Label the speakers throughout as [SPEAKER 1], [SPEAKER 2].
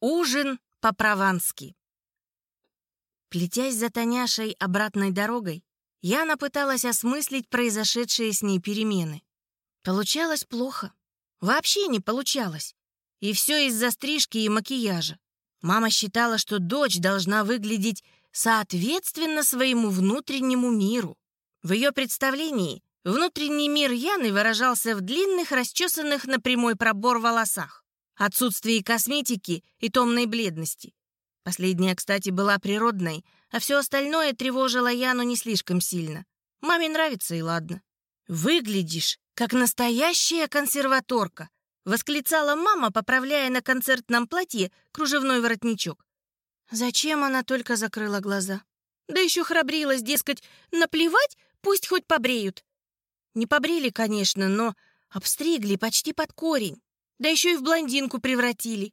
[SPEAKER 1] Ужин по-провански. Плетясь за Таняшей обратной дорогой, Яна пыталась осмыслить произошедшие с ней перемены. Получалось плохо. Вообще не получалось. И все из-за стрижки и макияжа. Мама считала, что дочь должна выглядеть соответственно своему внутреннему миру. В ее представлении внутренний мир Яны выражался в длинных, расчесанных на прямой пробор волосах, отсутствии косметики и томной бледности. Последняя, кстати, была природной, а все остальное тревожило Яну не слишком сильно. Маме нравится и ладно. «Выглядишь, как настоящая консерваторка», — восклицала мама, поправляя на концертном платье кружевной воротничок. Зачем она только закрыла глаза? Да еще храбрилась, дескать, наплевать, пусть хоть побреют. Не побрили, конечно, но обстригли почти под корень. Да еще и в блондинку превратили.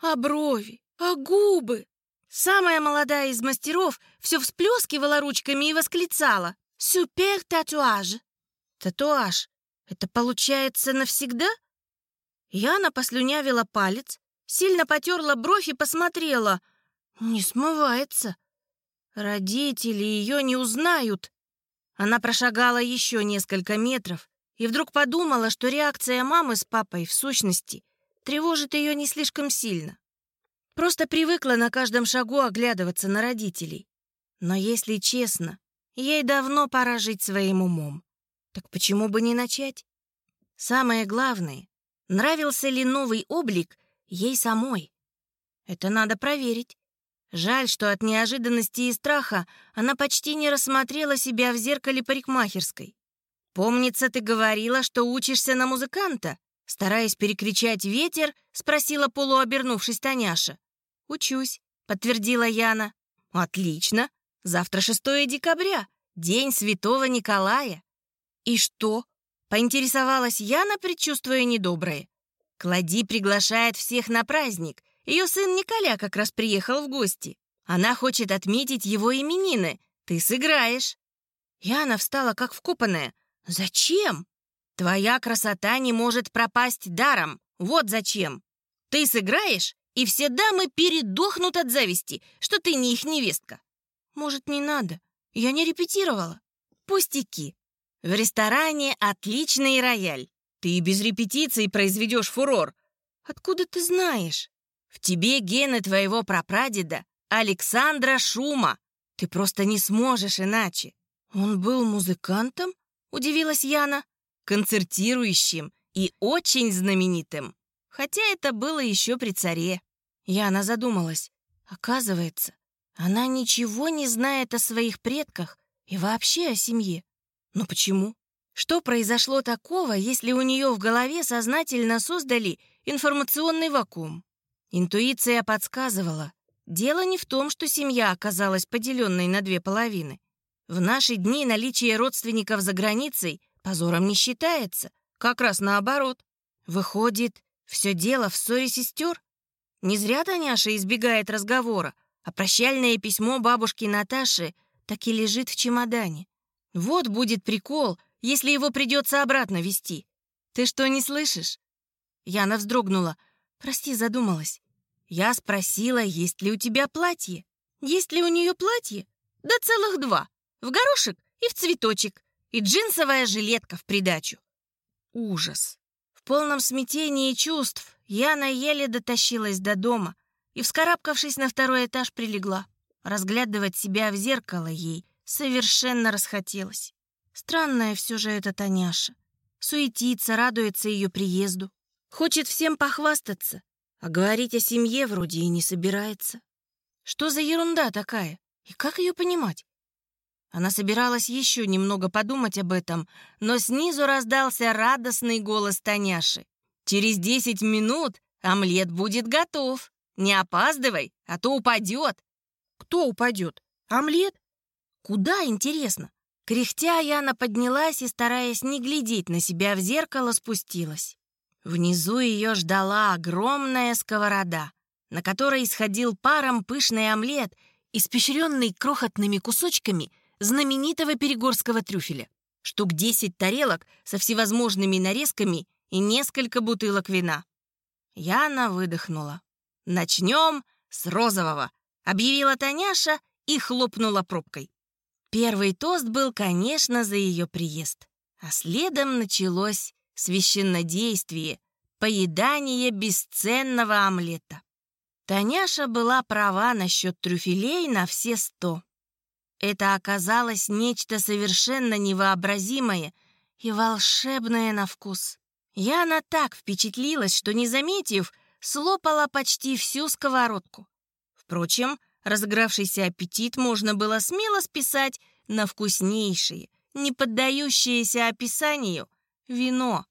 [SPEAKER 1] А брови, а губы. Самая молодая из мастеров все всплескивала ручками и восклицала. «Супер татуаж!» «Татуаж? Это получается навсегда?» Яна послюнявила палец, сильно потерла бровь и посмотрела. Не смывается. Родители ее не узнают. Она прошагала еще несколько метров и вдруг подумала, что реакция мамы с папой, в сущности, тревожит ее не слишком сильно. Просто привыкла на каждом шагу оглядываться на родителей. Но если честно, ей давно пора жить своим умом. Так почему бы не начать? Самое главное, Нравился ли новый облик ей самой? Это надо проверить. Жаль, что от неожиданности и страха она почти не рассмотрела себя в зеркале парикмахерской. «Помнится, ты говорила, что учишься на музыканта?» Стараясь перекричать ветер, спросила полуобернувшись Таняша. «Учусь», — подтвердила Яна. «Отлично. Завтра 6 декабря, день Святого Николая». «И что?» Поинтересовалась Яна, предчувствуя недоброе. Клади приглашает всех на праздник. Ее сын Николя как раз приехал в гости. Она хочет отметить его именины. Ты сыграешь. Яна встала как вкопанная. Зачем? Твоя красота не может пропасть даром. Вот зачем. Ты сыграешь, и все дамы передохнут от зависти, что ты не их невестка. Может, не надо? Я не репетировала. Пустяки. В ресторане отличный рояль. Ты и без репетиций произведешь фурор. Откуда ты знаешь? В тебе гены твоего прапрадеда Александра Шума. Ты просто не сможешь иначе. Он был музыкантом? Удивилась Яна. Концертирующим и очень знаменитым. Хотя это было еще при царе. Яна задумалась. Оказывается, она ничего не знает о своих предках и вообще о семье. Но почему? Что произошло такого, если у нее в голове сознательно создали информационный вакуум? Интуиция подсказывала. Дело не в том, что семья оказалась поделенной на две половины. В наши дни наличие родственников за границей позором не считается. Как раз наоборот. Выходит, все дело в ссоре сестер? Не зря Таняша избегает разговора, а прощальное письмо бабушки Наташи так и лежит в чемодане. Вот будет прикол, если его придется обратно вести. Ты что, не слышишь? Яна вздрогнула. Прости, задумалась. Я спросила, есть ли у тебя платье. Есть ли у нее платье? Да целых два. В горошек и в цветочек. И джинсовая жилетка в придачу. Ужас. В полном смятении чувств Яна еле дотащилась до дома и, вскарабкавшись на второй этаж, прилегла. Разглядывать себя в зеркало ей Совершенно расхотелось. Странная все же эта Таняша. Суетится, радуется ее приезду. Хочет всем похвастаться, а говорить о семье вроде и не собирается. Что за ерунда такая? И как ее понимать? Она собиралась еще немного подумать об этом, но снизу раздался радостный голос Таняши. «Через десять минут омлет будет готов. Не опаздывай, а то упадет». «Кто упадет? Омлет? Куда, интересно? Кряхтя, Яна поднялась и, стараясь не глядеть на себя в зеркало, спустилась. Внизу ее ждала огромная сковорода, на которой исходил паром пышный омлет, испещренный крохотными кусочками знаменитого перегорского трюфеля. Штук десять тарелок со всевозможными нарезками и несколько бутылок вина. Яна выдохнула. начнем с розового», — объявила Таняша и хлопнула пробкой. Первый тост был, конечно, за ее приезд, а следом началось священнодействие, поедание бесценного омлета. Таняша была права насчет трюфелей на все сто. Это оказалось нечто совершенно невообразимое и волшебное на вкус. Яна так впечатлилась, что, не заметив, слопала почти всю сковородку. Впрочем, разыгравшийся аппетит можно было смело списать на вкуснейшие, не поддающиеся описанию, вино.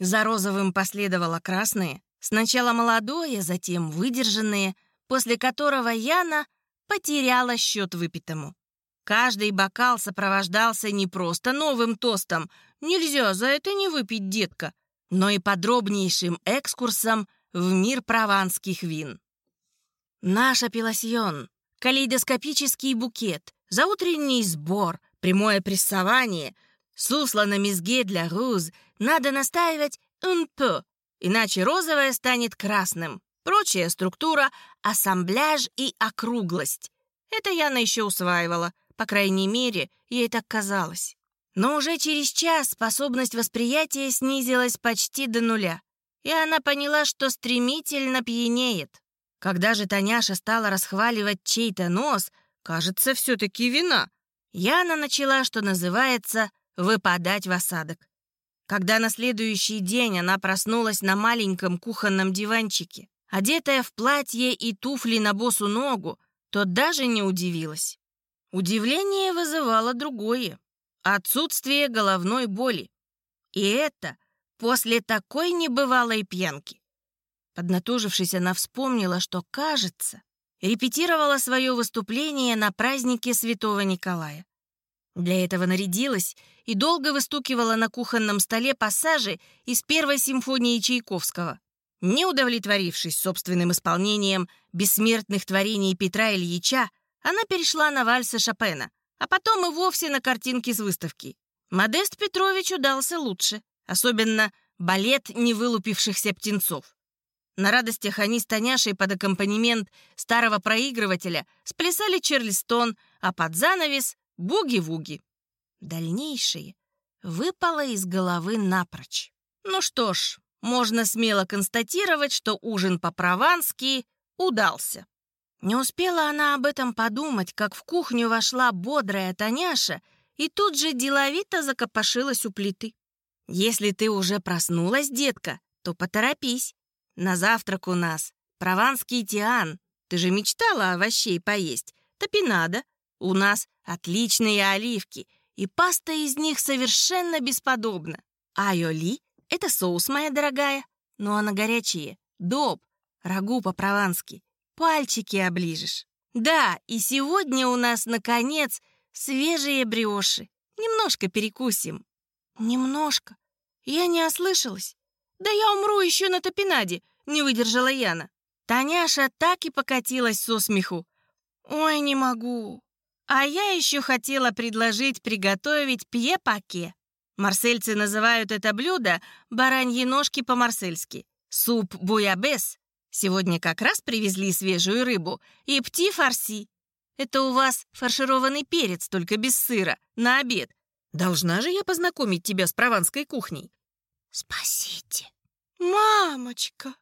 [SPEAKER 1] За розовым последовало красное, сначала молодое, затем выдержанное, после которого Яна потеряла счет выпитому. Каждый бокал сопровождался не просто новым тостом «Нельзя за это не выпить, детка», но и подробнейшим экскурсом в мир прованских вин. Наш апелласьон, калейдоскопический букет, заутренний сбор, прямое прессование, сусло на мезге для руз, надо настаивать «un peu», иначе розовое станет красным. Прочая структура, ассамбляж и округлость. Это Яна еще усваивала, по крайней мере, ей так казалось. Но уже через час способность восприятия снизилась почти до нуля, и она поняла, что стремительно пьянеет. Когда же Таняша стала расхваливать чей-то нос, кажется, все-таки вина, Яна начала, что называется, выпадать в осадок. Когда на следующий день она проснулась на маленьком кухонном диванчике, одетая в платье и туфли на босу ногу, то даже не удивилась. Удивление вызывало другое отсутствие головной боли. И это после такой небывалой пьянки. Поднатужившись, она вспомнила, что, кажется, репетировала свое выступление на празднике Святого Николая. Для этого нарядилась и долго выстукивала на кухонном столе пассажи из первой симфонии Чайковского. Не удовлетворившись собственным исполнением бессмертных творений Петра Ильича, она перешла на вальсы Шопена, а потом и вовсе на картинки с выставки. Модест Петрович удался лучше, особенно балет невылупившихся птенцов. На радостях они с Таняшей под аккомпанемент старого проигрывателя сплясали Чарльстон, а под занавес — буги-вуги. Дальнейшее выпало из головы напрочь. Ну что ж, можно смело констатировать, что ужин по-провански удался. Не успела она об этом подумать, как в кухню вошла бодрая Таняша и тут же деловито закопошилась у плиты. «Если ты уже проснулась, детка, то поторопись. На завтрак у нас прованский тиан. Ты же мечтала овощей поесть. Топинада. У нас отличные оливки, и паста из них совершенно бесподобна. Айоли — это соус, моя дорогая. Ну а на горячие — доб, рагу по-провански пальчики оближешь. Да, и сегодня у нас, наконец, свежие бриоши. Немножко перекусим. Немножко? Я не ослышалась. Да я умру еще на топинаде, не выдержала Яна. Таняша так и покатилась со смеху. Ой, не могу. А я еще хотела предложить приготовить пье-паке. Марсельцы называют это блюдо бараньи ножки по-марсельски. Суп буябес Сегодня как раз привезли свежую рыбу и пти-фарси. Это у вас фаршированный перец, только без сыра, на обед. Должна же я познакомить тебя с прованской кухней.
[SPEAKER 2] Спасите.
[SPEAKER 1] Мамочка,